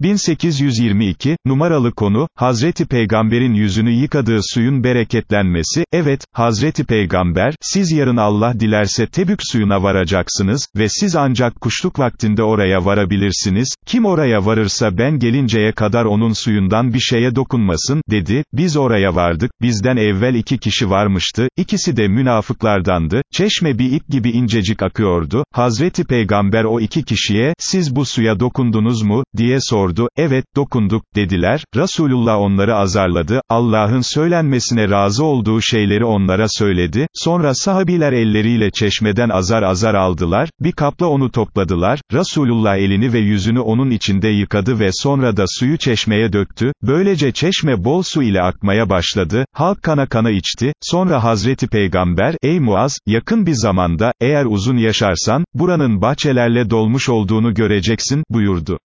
1822, numaralı konu, Hazreti Peygamber'in yüzünü yıkadığı suyun bereketlenmesi, evet, Hazreti Peygamber, siz yarın Allah dilerse Tebük suyuna varacaksınız, ve siz ancak kuşluk vaktinde oraya varabilirsiniz, kim oraya varırsa ben gelinceye kadar onun suyundan bir şeye dokunmasın, dedi, biz oraya vardık, bizden evvel iki kişi varmıştı, ikisi de münafıklardandı, çeşme bir ip gibi incecik akıyordu, Hazreti Peygamber o iki kişiye, siz bu suya dokundunuz mu, diye sordu, evet, dokunduk, dediler, Resulullah onları azarladı, Allah'ın söylenmesine razı olduğu şeyleri onlara söyledi, sonra sahabiler elleriyle çeşmeden azar azar aldılar, bir kapla onu topladılar, Resulullah elini ve yüzünü onun içinde yıkadı ve sonra da suyu çeşmeye döktü, böylece çeşme bol su ile akmaya başladı, halk kana kana içti, sonra Hazreti Peygamber, ey Muaz, yakın bir zamanda, eğer uzun yaşarsan, buranın bahçelerle dolmuş olduğunu göreceksin, buyurdu.